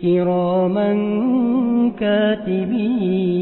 كراما كاتبين.